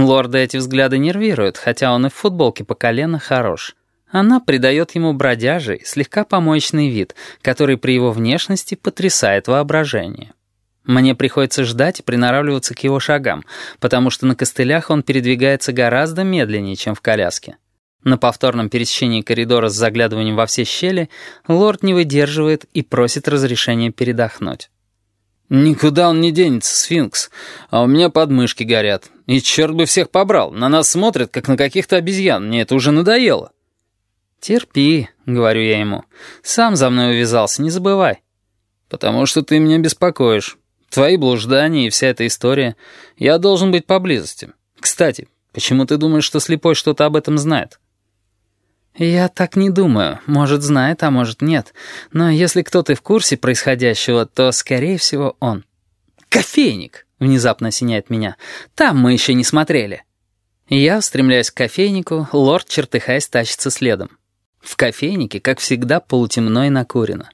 Лорда эти взгляды нервируют, хотя он и в футболке по колено хорош. Она придает ему бродяжий, слегка помоечный вид, который при его внешности потрясает воображение. Мне приходится ждать и приноравливаться к его шагам, потому что на костылях он передвигается гораздо медленнее, чем в коляске. На повторном пересечении коридора с заглядыванием во все щели лорд не выдерживает и просит разрешения передохнуть. «Никуда он не денется, сфинкс, а у меня подмышки горят. И черт бы всех побрал, на нас смотрят, как на каких-то обезьян, мне это уже надоело». «Терпи», — говорю я ему, — «сам за мной увязался, не забывай». «Потому что ты меня беспокоишь. Твои блуждания и вся эта история. Я должен быть поблизости. Кстати, почему ты думаешь, что слепой что-то об этом знает?» «Я так не думаю. Может, знает, а может, нет. Но если кто-то в курсе происходящего, то, скорее всего, он». «Кофейник!» — внезапно осеняет меня. «Там мы еще не смотрели». Я устремляюсь к кофейнику, лорд, чертыхаясь, тащится следом. В кофейнике, как всегда, полутемно и накурено.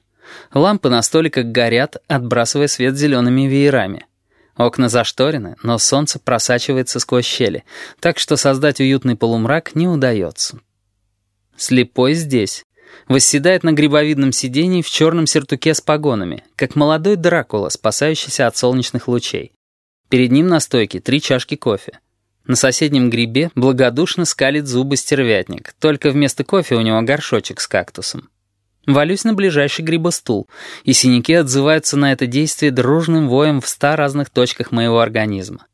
Лампы на столиках горят, отбрасывая свет зелеными веерами. Окна зашторены, но солнце просачивается сквозь щели, так что создать уютный полумрак не удается. Слепой здесь. Восседает на грибовидном сидении в черном сертуке с погонами, как молодой Дракула, спасающийся от солнечных лучей. Перед ним на стойке три чашки кофе. На соседнем грибе благодушно скалит зубы стервятник, только вместо кофе у него горшочек с кактусом. Валюсь на ближайший грибостул, и синяки отзываются на это действие дружным воем в ста разных точках моего организма.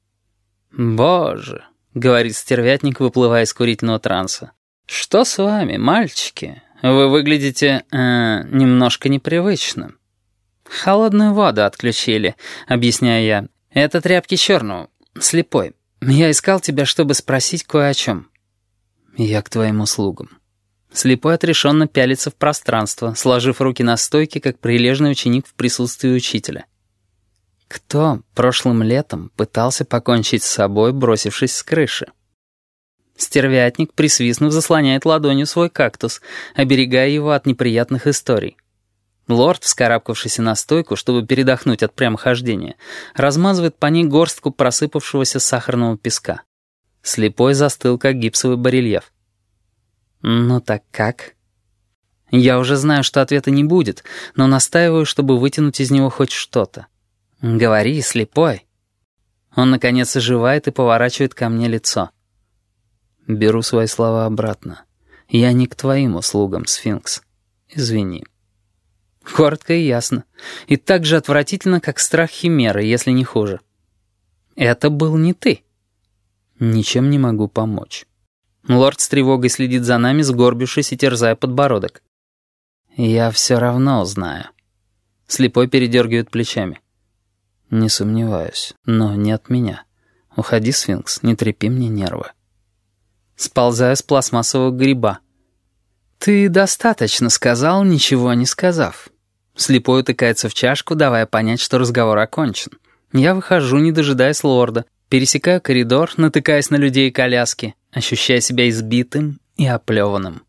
«Боже», — говорит стервятник, выплывая из курительного транса, «Что с вами, мальчики? Вы выглядите э, немножко непривычно». «Холодную воду отключили», — объясняю я. «Это тряпки черного, слепой. Я искал тебя, чтобы спросить кое о чем». «Я к твоим услугам». Слепой отрешенно пялится в пространство, сложив руки на стойке, как прилежный ученик в присутствии учителя. Кто прошлым летом пытался покончить с собой, бросившись с крыши? Стервятник, присвистнув, заслоняет ладонью свой кактус, оберегая его от неприятных историй. Лорд, вскарабкавшийся на стойку, чтобы передохнуть от прямохождения, размазывает по ней горстку просыпавшегося сахарного песка. Слепой застыл, как гипсовый барельеф. «Ну так как?» Я уже знаю, что ответа не будет, но настаиваю, чтобы вытянуть из него хоть что-то. «Говори, слепой». Он, наконец, оживает и поворачивает ко мне лицо. Беру свои слова обратно. Я не к твоим услугам, сфинкс. Извини. Коротко и ясно. И так же отвратительно, как страх химеры, если не хуже. Это был не ты. Ничем не могу помочь. Лорд с тревогой следит за нами, сгорбившись и терзая подбородок. Я все равно знаю. Слепой передергивает плечами. Не сомневаюсь, но не от меня. Уходи, сфинкс, не трепи мне нервы. Сползаю с пластмассового гриба. «Ты достаточно сказал, ничего не сказав». Слепой утыкается в чашку, давая понять, что разговор окончен. Я выхожу, не дожидаясь лорда, пересекаю коридор, натыкаясь на людей и коляски, ощущая себя избитым и оплеванным.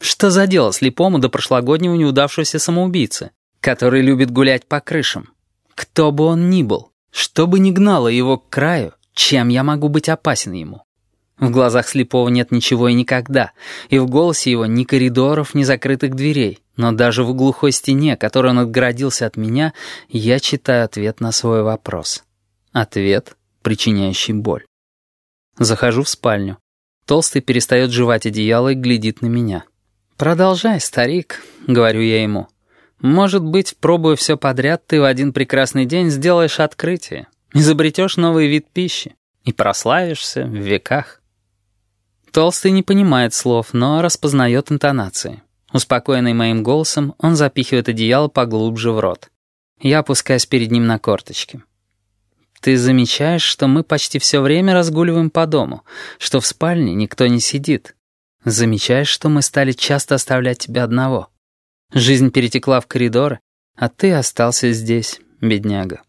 Что за дело слепому до прошлогоднего неудавшегося самоубийцы, который любит гулять по крышам? Кто бы он ни был, что бы ни гнало его к краю, чем я могу быть опасен ему? В глазах слепого нет ничего и никогда, и в голосе его ни коридоров, ни закрытых дверей. Но даже в глухой стене, которой он отгородился от меня, я читаю ответ на свой вопрос. Ответ, причиняющий боль. Захожу в спальню. Толстый перестает жевать одеяло и глядит на меня. «Продолжай, старик», — говорю я ему. «Может быть, пробуя все подряд, ты в один прекрасный день сделаешь открытие, изобретешь новый вид пищи и прославишься в веках». Толстый не понимает слов, но распознает интонации. Успокоенный моим голосом, он запихивает одеяло поглубже в рот. Я опускаюсь перед ним на корточки. «Ты замечаешь, что мы почти все время разгуливаем по дому, что в спальне никто не сидит. Замечаешь, что мы стали часто оставлять тебя одного. Жизнь перетекла в коридоры, а ты остался здесь, бедняга.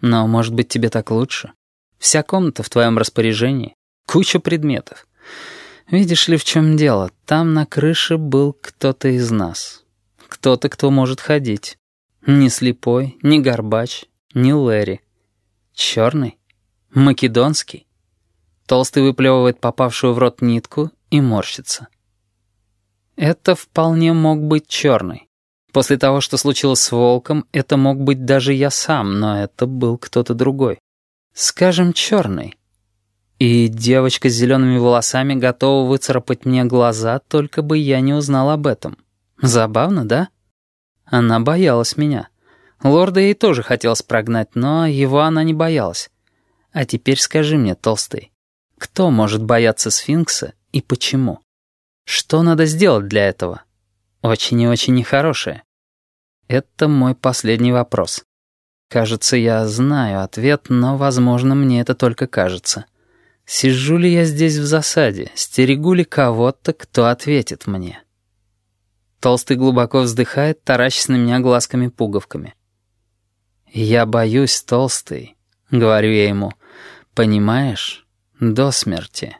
Но, может быть, тебе так лучше? Вся комната в твоем распоряжении, куча предметов». Видишь ли, в чем дело? Там на крыше был кто-то из нас. Кто-то, кто может ходить. Не слепой, не горбач, не Лэри. Черный? Македонский? Толстый выплевывает попавшую в рот нитку и морщится. Это вполне мог быть черный. После того, что случилось с волком, это мог быть даже я сам, но это был кто-то другой. Скажем, черный. И девочка с зелеными волосами готова выцарапать мне глаза, только бы я не узнал об этом. Забавно, да? Она боялась меня. Лорда ей тоже хотелось прогнать, но его она не боялась. А теперь скажи мне, толстый, кто может бояться сфинкса и почему? Что надо сделать для этого? Очень и очень нехорошее. Это мой последний вопрос. Кажется, я знаю ответ, но, возможно, мне это только кажется. Сижу ли я здесь в засаде? Стерегу ли кого-то, кто ответит мне? Толстый глубоко вздыхает, таращится на меня глазками-пуговками. «Я боюсь, Толстый», — говорю я ему, — «понимаешь, до смерти».